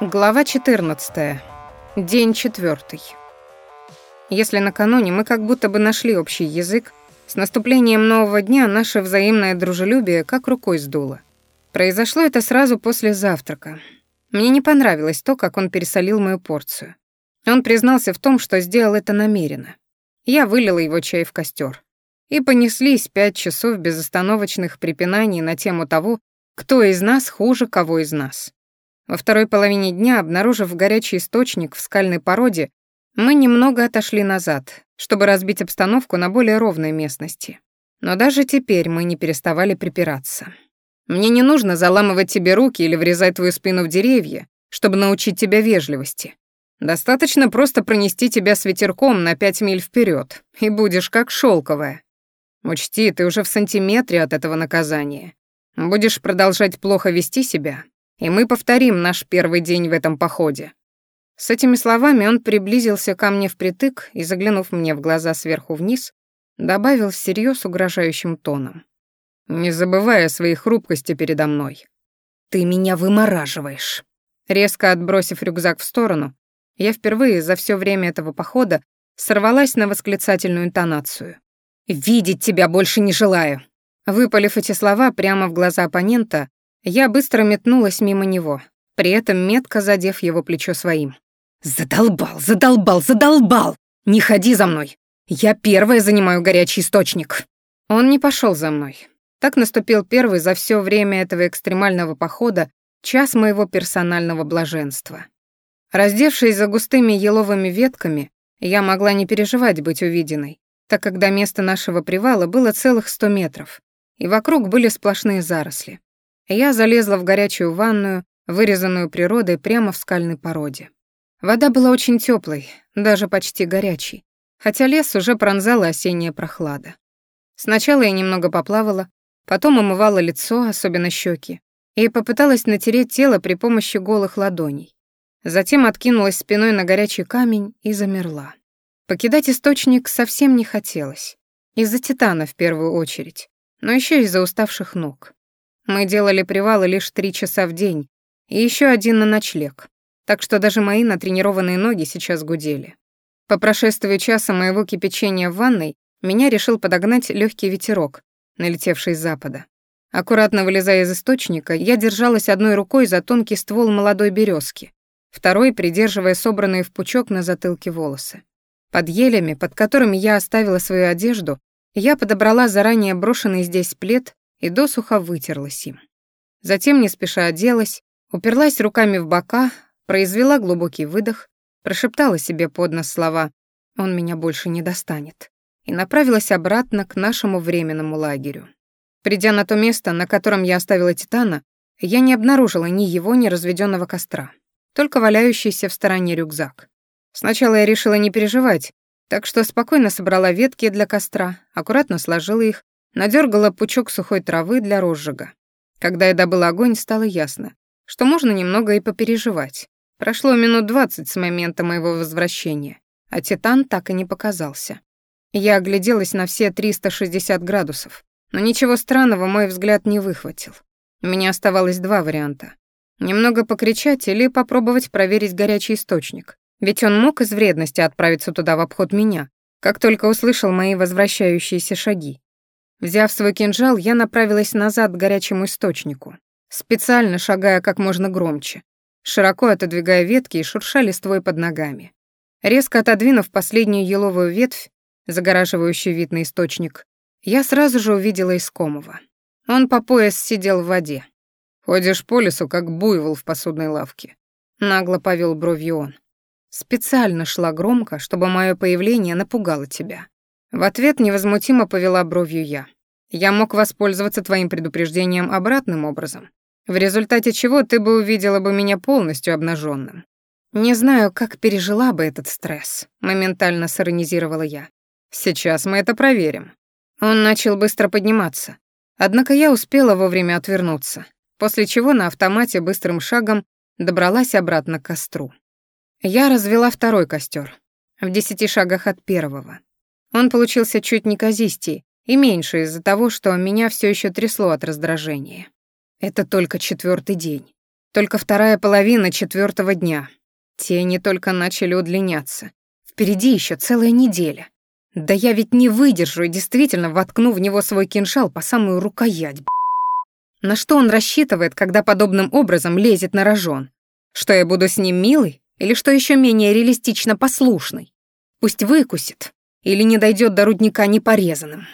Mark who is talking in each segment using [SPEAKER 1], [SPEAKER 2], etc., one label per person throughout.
[SPEAKER 1] Глава 14. День четвертый. Если накануне мы как будто бы нашли общий язык, с наступлением нового дня наше взаимное дружелюбие как рукой сдуло. Произошло это сразу после завтрака. Мне не понравилось то, как он пересолил мою порцию. Он признался в том, что сделал это намеренно. Я вылила его чай в костер. И понеслись пять часов безостановочных препинаний на тему того, кто из нас хуже кого из нас. Во второй половине дня, обнаружив горячий источник в скальной породе, мы немного отошли назад, чтобы разбить обстановку на более ровной местности. Но даже теперь мы не переставали припираться. Мне не нужно заламывать тебе руки или врезать твою спину в деревья, чтобы научить тебя вежливости. Достаточно просто пронести тебя с ветерком на пять миль вперед, и будешь как шелковая. Учти, ты уже в сантиметре от этого наказания. Будешь продолжать плохо вести себя, и мы повторим наш первый день в этом походе». С этими словами он приблизился ко мне впритык и, заглянув мне в глаза сверху вниз, добавил всерьез угрожающим тоном. «Не забывая о своей хрупкости передо мной». «Ты меня вымораживаешь». Резко отбросив рюкзак в сторону, я впервые за все время этого похода сорвалась на восклицательную интонацию. «Видеть тебя больше не желаю!» Выпалив эти слова прямо в глаза оппонента, я быстро метнулась мимо него, при этом метко задев его плечо своим. «Задолбал, задолбал, задолбал! Не ходи за мной! Я первая занимаю горячий источник!» Он не пошел за мной. Так наступил первый за все время этого экстремального похода час моего персонального блаженства. Раздевшись за густыми еловыми ветками, я могла не переживать быть увиденной, так как до места нашего привала было целых сто метров, и вокруг были сплошные заросли. Я залезла в горячую ванную, вырезанную природой прямо в скальной породе. Вода была очень теплой, даже почти горячей, хотя лес уже пронзала осенняя прохлада. Сначала я немного поплавала, потом умывала лицо, особенно щеки, и попыталась натереть тело при помощи голых ладоней. Затем откинулась спиной на горячий камень и замерла. Покидать источник совсем не хотелось. Из-за титана в первую очередь, но еще из-за уставших ног. Мы делали привалы лишь три часа в день и еще один на ночлег, так что даже мои натренированные ноги сейчас гудели. По прошествию часа моего кипячения в ванной меня решил подогнать легкий ветерок, налетевший с запада. Аккуратно вылезая из источника, я держалась одной рукой за тонкий ствол молодой березки, второй придерживая собранные в пучок на затылке волосы. Под елями, под которыми я оставила свою одежду, я подобрала заранее брошенный здесь плед и досуха вытерлась им. Затем, не спеша оделась, уперлась руками в бока, произвела глубокий выдох, прошептала себе под нос слова «Он меня больше не достанет» и направилась обратно к нашему временному лагерю. Придя на то место, на котором я оставила Титана, я не обнаружила ни его, ни разведенного костра, только валяющийся в стороне рюкзак. Сначала я решила не переживать, так что спокойно собрала ветки для костра, аккуратно сложила их Надергала пучок сухой травы для розжига. Когда я добыла огонь, стало ясно, что можно немного и попереживать. Прошло минут двадцать с момента моего возвращения, а Титан так и не показался. Я огляделась на все 360 градусов, но ничего странного мой взгляд не выхватил. У меня оставалось два варианта. Немного покричать или попробовать проверить горячий источник. Ведь он мог из вредности отправиться туда в обход меня, как только услышал мои возвращающиеся шаги. Взяв свой кинжал, я направилась назад к горячему источнику, специально шагая как можно громче, широко отодвигая ветки и шурша листвой под ногами. Резко отодвинув последнюю еловую ветвь, загораживающую вид на источник, я сразу же увидела искомого. Он по пояс сидел в воде. «Ходишь по лесу, как буйвол в посудной лавке», — нагло повел бровью он. «Специально шла громко, чтобы мое появление напугало тебя», в ответ невозмутимо повела бровью я. Я мог воспользоваться твоим предупреждением обратным образом, в результате чего ты бы увидела бы меня полностью обнаженным. Не знаю, как пережила бы этот стресс, моментально сиронизировала я. Сейчас мы это проверим. Он начал быстро подниматься. Однако я успела вовремя отвернуться, после чего на автомате быстрым шагом добралась обратно к костру. Я развела второй костер в десяти шагах от первого. Он получился чуть неказистей и меньше из-за того, что меня все еще трясло от раздражения. Это только четвертый день. Только вторая половина четвертого дня. Тени только начали удлиняться. Впереди еще целая неделя. Да я ведь не выдержу и действительно воткну в него свой кинжал по самую рукоять, б***. На что он рассчитывает, когда подобным образом лезет на рожон? Что я буду с ним милый? Или что еще менее реалистично послушный? Пусть выкусит, Или не дойдет до рудника непорезанным.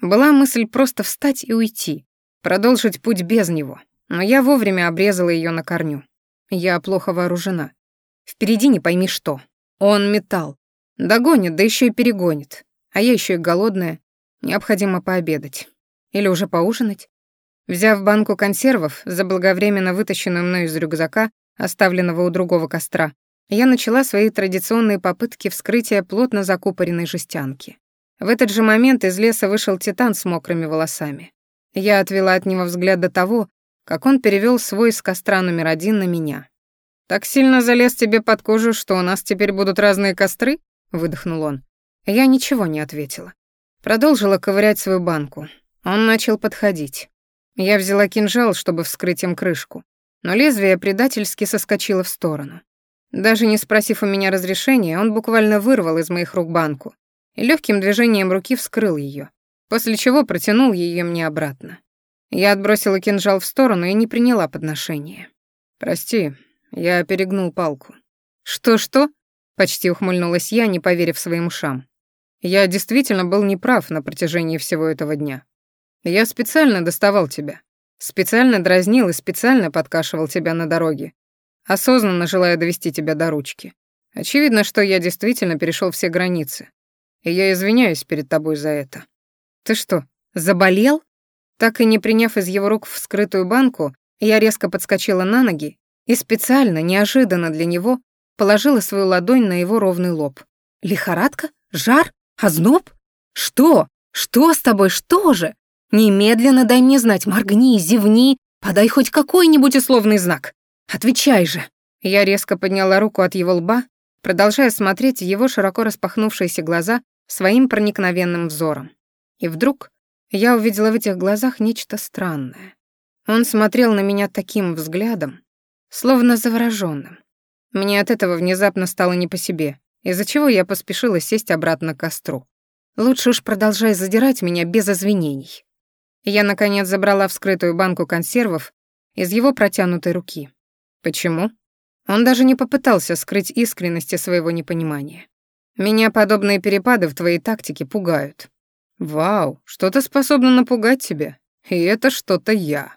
[SPEAKER 1] Была мысль просто встать и уйти, продолжить путь без него. Но я вовремя обрезала ее на корню. Я плохо вооружена. Впереди не пойми что. Он металл. Догонит, да еще и перегонит. А я еще и голодная. Необходимо пообедать. Или уже поужинать. Взяв банку консервов, заблаговременно вытащенную мной из рюкзака, оставленного у другого костра, я начала свои традиционные попытки вскрытия плотно закупоренной жестянки. В этот же момент из леса вышел Титан с мокрыми волосами. Я отвела от него взгляд до того, как он перевел свой с костра номер один на меня. «Так сильно залез тебе под кожу, что у нас теперь будут разные костры?» — выдохнул он. Я ничего не ответила. Продолжила ковырять свою банку. Он начал подходить. Я взяла кинжал, чтобы вскрыть им крышку, но лезвие предательски соскочило в сторону. Даже не спросив у меня разрешения, он буквально вырвал из моих рук банку и легким движением руки вскрыл ее, после чего протянул ее мне обратно. Я отбросила кинжал в сторону и не приняла подношение. «Прости, я перегнул палку». «Что-что?» — почти ухмыльнулась я, не поверив своим ушам. «Я действительно был неправ на протяжении всего этого дня. Я специально доставал тебя, специально дразнил и специально подкашивал тебя на дороге, осознанно желая довести тебя до ручки. Очевидно, что я действительно перешел все границы. И я извиняюсь перед тобой за это. Ты что, заболел? Так и не приняв из его рук вскрытую банку, я резко подскочила на ноги и специально, неожиданно для него, положила свою ладонь на его ровный лоб. Лихорадка? Жар? Озноб? Что? Что с тобой? Что же? Немедленно дай мне знать, моргни, зевни, подай хоть какой-нибудь условный знак. «Отвечай же!» Я резко подняла руку от его лба, продолжая смотреть в его широко распахнувшиеся глаза своим проникновенным взором. И вдруг я увидела в этих глазах нечто странное. Он смотрел на меня таким взглядом, словно завороженным. Мне от этого внезапно стало не по себе, из-за чего я поспешила сесть обратно к костру. Лучше уж продолжай задирать меня без извинений. Я, наконец, забрала вскрытую банку консервов из его протянутой руки. Почему? Он даже не попытался скрыть искренности своего непонимания. Меня подобные перепады в твоей тактике пугают. Вау, что-то способно напугать тебя. И это что-то я.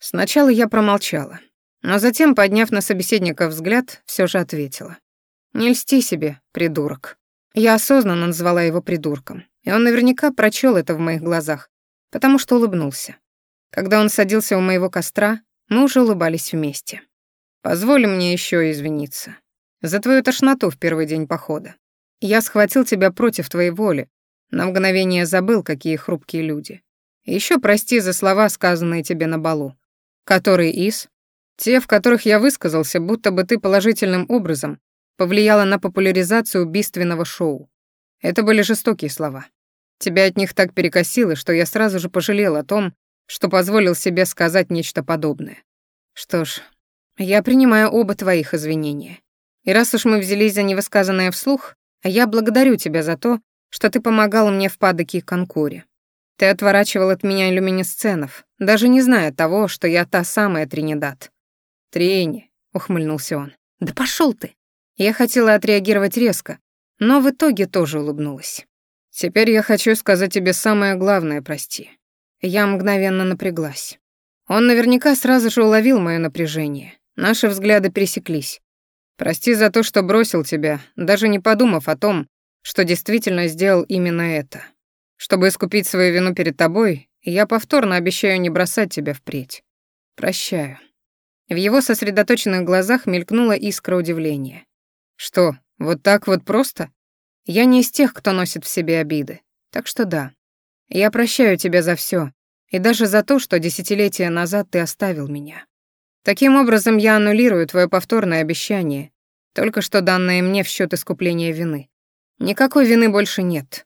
[SPEAKER 1] Сначала я промолчала, но затем, подняв на собеседника взгляд, все же ответила. «Не льсти себе, придурок». Я осознанно назвала его придурком, и он наверняка прочел это в моих глазах, потому что улыбнулся. Когда он садился у моего костра, мы уже улыбались вместе. Позволь мне еще извиниться. За твою тошноту в первый день похода. Я схватил тебя против твоей воли. На мгновение забыл, какие хрупкие люди. Еще прости за слова, сказанные тебе на балу. Которые из? Те, в которых я высказался, будто бы ты положительным образом повлияла на популяризацию убийственного шоу. Это были жестокие слова. Тебя от них так перекосило, что я сразу же пожалел о том, что позволил себе сказать нечто подобное. Что ж, я принимаю оба твоих извинения. И раз уж мы взялись за невысказанное вслух, а я благодарю тебя за то, что ты помогал мне в падоке и конкуре. Ты отворачивал от меня люминесценов, даже не зная того, что я та самая Тринидад. Трини, ухмыльнулся он. Да пошел ты. Я хотела отреагировать резко, но в итоге тоже улыбнулась. Теперь я хочу сказать тебе самое главное, прости. Я мгновенно напряглась. Он наверняка сразу же уловил мое напряжение, Наши взгляды пересеклись. Прости за то, что бросил тебя, даже не подумав о том, что действительно сделал именно это. Чтобы искупить свою вину перед тобой, я повторно обещаю не бросать тебя впредь. Прощаю. В его сосредоточенных глазах мелькнула искра удивления. Что, вот так вот просто? Я не из тех, кто носит в себе обиды. Так что да. Я прощаю тебя за все, и даже за то, что десятилетия назад ты оставил меня. Таким образом, я аннулирую твое повторное обещание, только что данное мне в счет искупления вины. Никакой вины больше нет.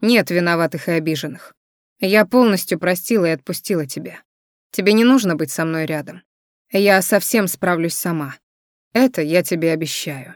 [SPEAKER 1] Нет виноватых и обиженных. Я полностью простила и отпустила тебя. Тебе не нужно быть со мной рядом. Я совсем справлюсь сама. Это я тебе обещаю.